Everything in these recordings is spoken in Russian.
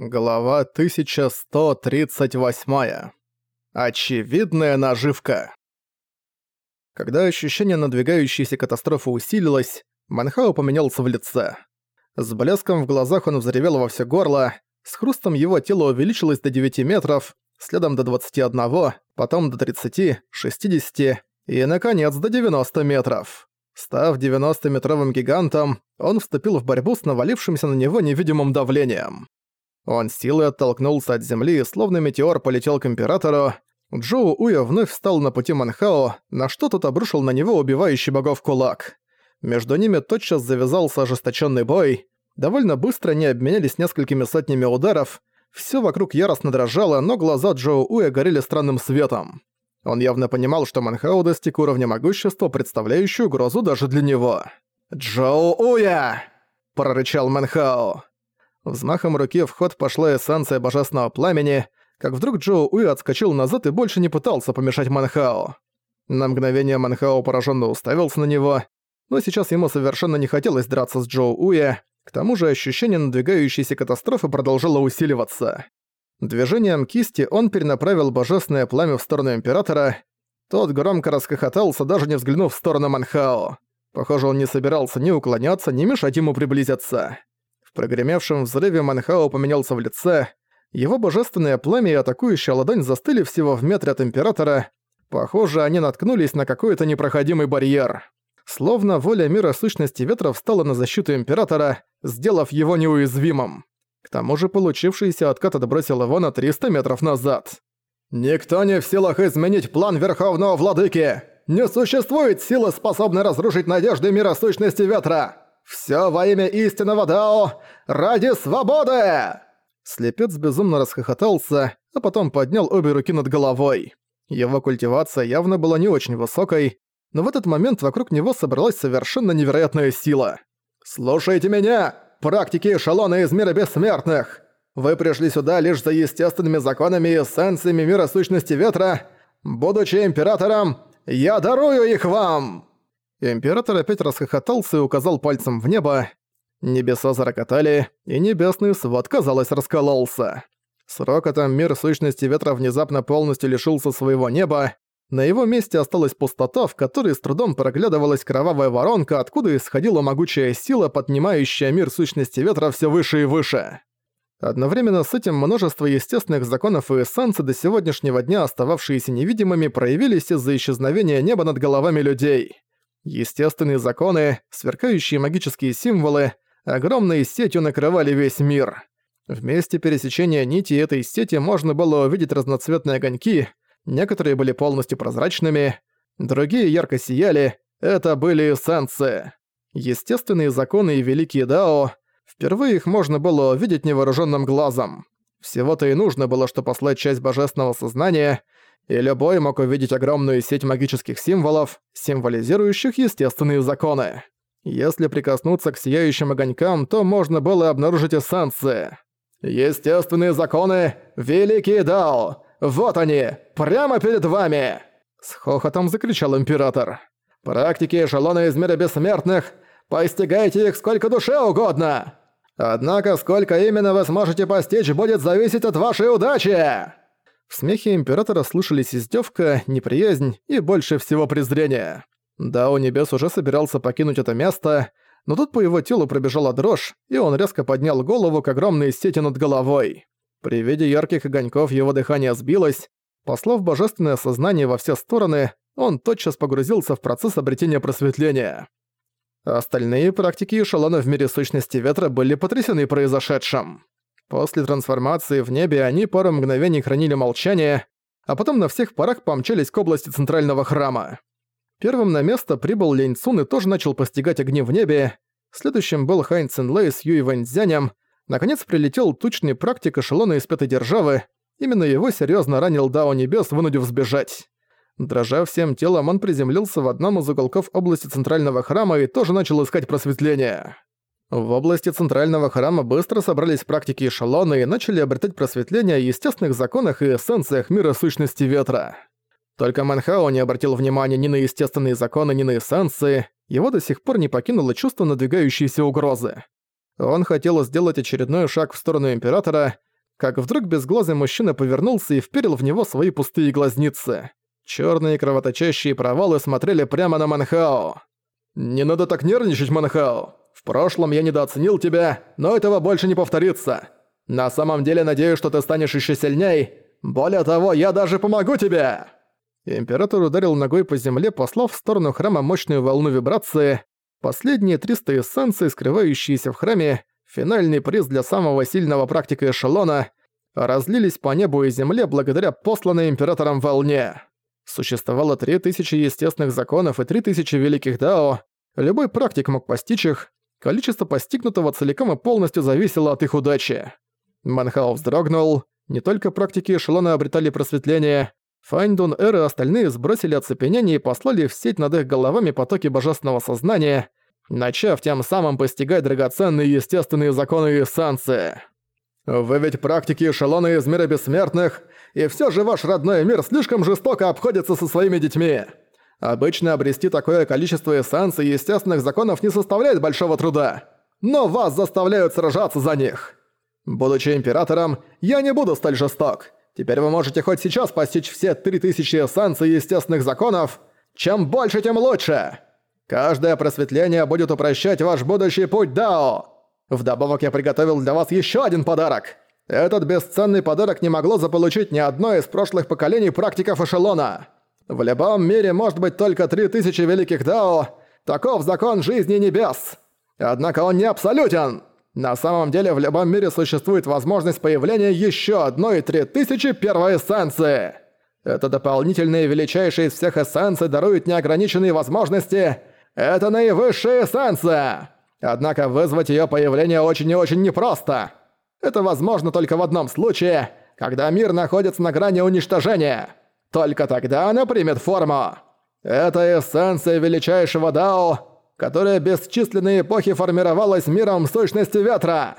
Глава 1138. Очевидная наживка. Когда ощущение надвигающейся катастрофы усилилось, Манхао поменялся в лице. С блеском в глазах он взревел во все горло, с хрустом его тело увеличилось до 9 метров, следом до 21, потом до 30, 60 и, наконец, до 90 метров. Став 90-метровым гигантом, он вступил в борьбу с навалившимся на него невидимым давлением. Он силой оттолкнулся от земли, словно метеор полетел к Императору. Джоу Уя вновь встал на пути Манхао, на что тот обрушил на него убивающий богов кулак. Между ними тотчас завязался ожесточенный бой. Довольно быстро они обменялись несколькими сотнями ударов. Все вокруг яростно дрожало, но глаза Джоу Уя горели странным светом. Он явно понимал, что Манхао достиг уровня могущества, представляющего угрозу даже для него. «Джоу Уя!» – прорычал Манхао. Взмахом руки в ход пошла эссенция божественного пламени, как вдруг Джоу Уи отскочил назад и больше не пытался помешать Манхао. На мгновение Манхао пораженно уставился на него, но сейчас ему совершенно не хотелось драться с Джоу Уи, к тому же ощущение надвигающейся катастрофы продолжало усиливаться. Движением кисти он перенаправил божественное пламя в сторону Императора. Тот громко расхохотался, даже не взглянув в сторону Манхао. Похоже, он не собирался ни уклоняться, ни мешать ему приблизиться. Прогремевшем взрыве Манхао поменялся в лице. Его божественное пламя и атакующая ладонь застыли всего в метре от Императора. Похоже, они наткнулись на какой-то непроходимый барьер. Словно воля мира сущности ветра встала на защиту Императора, сделав его неуязвимым. К тому же получившийся откат отбросил его на 300 метров назад. «Никто не в силах изменить план Верховного Владыки! Не существует силы, способной разрушить надежды мира сущности ветра! «Всё во имя истинного Дао! Ради свободы!» Слепец безумно расхохотался, а потом поднял обе руки над головой. Его культивация явно была не очень высокой, но в этот момент вокруг него собралась совершенно невероятная сила. «Слушайте меня, практики эшелона из мира бессмертных! Вы пришли сюда лишь за естественными законами и эссенциями мира сущности ветра. Будучи императором, я дарую их вам!» Император опять расхохотался и указал пальцем в небо. Небеса зарокотали, и небесный свод, казалось, раскололся. С рокотом мир сущности ветра внезапно полностью лишился своего неба. На его месте осталась пустота, в которой с трудом проглядывалась кровавая воронка, откуда исходила могучая сила, поднимающая мир сущности ветра все выше и выше. Одновременно с этим множество естественных законов и эссенций до сегодняшнего дня, остававшиеся невидимыми, проявились из-за исчезновения неба над головами людей. Естественные законы, сверкающие магические символы, огромной сетью накрывали весь мир. В месте пересечения нити этой сети можно было увидеть разноцветные огоньки, некоторые были полностью прозрачными, другие ярко сияли, это были эссенции. Естественные законы и великие дао, впервые их можно было увидеть невооруженным глазом. Всего-то и нужно было, что послать часть божественного сознания — и любой мог увидеть огромную сеть магических символов, символизирующих естественные законы. Если прикоснуться к сияющим огонькам, то можно было обнаружить эссенции. «Естественные законы! Великие Дао! Вот они! Прямо перед вами!» С хохотом закричал Император. «Практики эшелона из мира бессмертных! Постигайте их сколько душе угодно! Однако сколько именно вы сможете постичь, будет зависеть от вашей удачи!» В смехе Императора слышались издевка, неприязнь и больше всего презрение. Да, у Небес уже собирался покинуть это место, но тут по его телу пробежала дрожь, и он резко поднял голову к огромной сети над головой. При виде ярких огоньков его дыхание сбилось, послав божественное сознание во все стороны, он тотчас погрузился в процесс обретения просветления. Остальные практики эшелона в мире сущности ветра были потрясены произошедшим. После трансформации в небе они пару мгновений хранили молчание, а потом на всех парах помчались к области центрального храма. Первым на место прибыл Лень Цун и тоже начал постигать огни в небе. Следующим был Хайн Цинлэй с Юй Вэньцзянем. Наконец прилетел тучный практик эшелона из пятой державы. Именно его серьезно ранил Дао Небес, вынудив сбежать. Дрожа всем телом, он приземлился в одном из уголков области центрального храма и тоже начал искать просветление. В области центрального храма быстро собрались практики эшелона и начали обретать просветление о естественных законах и эссенциях мира сущности ветра. Только Манхао не обратил внимания ни на естественные законы, ни на эссенции, его до сих пор не покинуло чувство надвигающейся угрозы. Он хотел сделать очередной шаг в сторону Императора, как вдруг безглазый мужчина повернулся и вперил в него свои пустые глазницы. Черные кровоточащие провалы смотрели прямо на Манхао. «Не надо так нервничать, Манхао. Прошлом я недооценил тебя, но этого больше не повторится. На самом деле надеюсь, что ты станешь еще сильней. Более того, я даже помогу тебе!» Император ударил ногой по земле, послав в сторону храма мощную волну вибрации. Последние 300 эссенций, скрывающиеся в храме, финальный приз для самого сильного практика эшелона, разлились по небу и земле благодаря посланной императором волне. Существовало 3000 естественных законов и 3000 великих дао, любой практик мог постичь их, количество постигнутого целиком и полностью зависело от их удачи. Манхао вздрогнул, не только практики эшелона обретали просветление, Файндун Эр и остальные сбросили оцепенение и послали в сеть над их головами потоки божественного сознания, начав тем самым постигать драгоценные естественные законы и эссенции. «Вы ведь практики эшелона из мира бессмертных, и все же ваш родной мир слишком жестоко обходится со своими детьми. Обычно обрести такое количество эссенций и естественных законов не составляет большого труда, но вас заставляют сражаться за них. Будучи императором, я не буду столь жесток». Теперь вы можете хоть сейчас постичь все 3000 эссенций естественных законов. Чем больше, тем лучше. Каждое просветление будет упрощать ваш будущий путь Дао. Вдобавок я приготовил для вас еще один подарок. Этот бесценный подарок не могло заполучить ни одно из прошлых поколений практиков эшелона. В любом мире может быть только 3000 великих Дао. Таков закон жизни небес. Однако он не абсолютен. На самом деле в любом мире существует возможность появления еще одной 3001 эссенции. Это дополнительные величайшие из всех эссенций даруют неограниченные возможности. Это наивысшая эссенция. Однако вызвать ее появление очень и очень непросто. Это возможно только в одном случае, когда мир находится на грани уничтожения. Только тогда она примет форму. Это эссенция величайшего Дао, которая бесчисленные эпохи формировалась миром сущности ветра.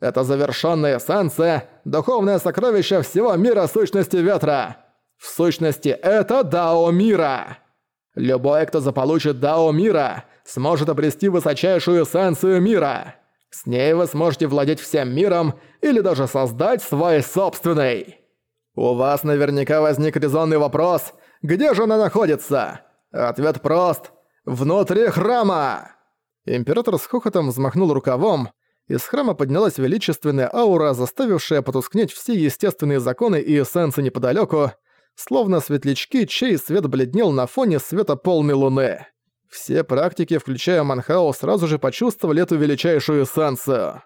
Это завершенная эссенция, духовное сокровище всего мира сущности ветра. В сущности, это Дао мира. Любой, кто заполучит Дао мира, сможет обрести высочайшую эссенцию мира. С ней вы сможете владеть всем миром или даже создать свой собственный. У вас наверняка возник резонный вопрос, где же она находится? Ответ прост – «Внутри храма!» Император с хохотом взмахнул рукавом, из храма поднялась величественная аура, заставившая потускнеть все естественные законы и эссенции неподалеку, словно светлячки, чей свет бледнел на фоне света полной луны. Все практики, включая Манхао, сразу же почувствовали эту величайшую эссенцию.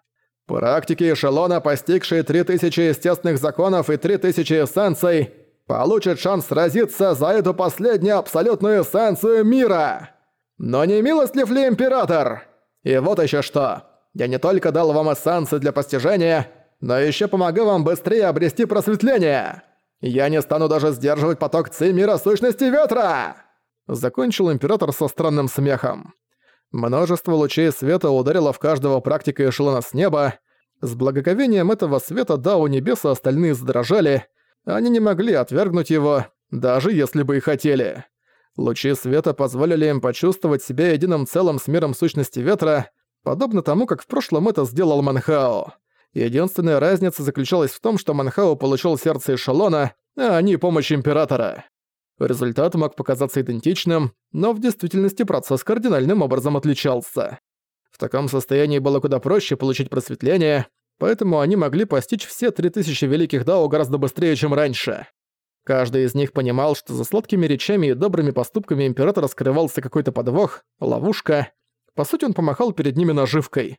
Практики эшелона, постигшие 3000 естественных законов и 3000 эссенций, получат шанс сразиться за эту последнюю абсолютную эссенцию мира! Но не милостлив ли император? И вот еще что. Я не только дал вам эссенции для постижения, но еще помогу вам быстрее обрести просветление. Я не стану даже сдерживать поток ци мира сущности ветра!» Закончил император со странным смехом. Множество лучей света ударило в каждого практика эшелона с неба. С благоговением этого света Дао Небеса остальные задрожали. Они не могли отвергнуть его, даже если бы и хотели. Лучи света позволили им почувствовать себя единым целым с миром сущности ветра, подобно тому, как в прошлом это сделал Манхао. Единственная разница заключалась в том, что Манхао получил сердце эшелона, а они помощь Императора. Результат мог показаться идентичным, но в действительности процесс кардинальным образом отличался. В таком состоянии было куда проще получить просветление, поэтому они могли постичь все 3000 великих дао гораздо быстрее, чем раньше. Каждый из них понимал, что за сладкими речами и добрыми поступками императора скрывался какой-то подвох, ловушка. По сути, он помахал перед ними наживкой.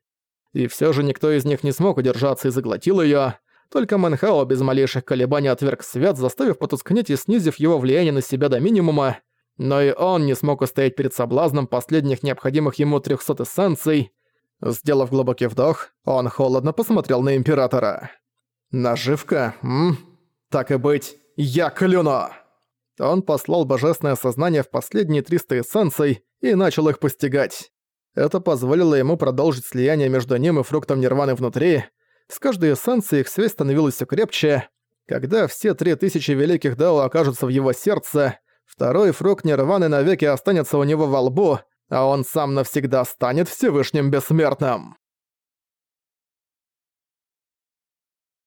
И все же никто из них не смог удержаться и заглотил ее. Только Манхао без малейших колебаний отверг свет, заставив потускнеть и снизив его влияние на себя до минимума. Но и он не смог устоять перед соблазном последних необходимых ему 300 эссенций. Сделав глубокий вдох, он холодно посмотрел на Императора. «Наживка? М? Так и быть. «Я клюну!» Он послал божественное сознание в последние 300 эссенций и начал их постигать. Это позволило ему продолжить слияние между ним и фруктом нирваны внутри. С каждой эссенцией их связь становилась все крепче. Когда все 3000 великих дао окажутся в его сердце, второй фрукт нирваны навеки останется у него во лбу, а он сам навсегда станет Всевышним Бессмертным.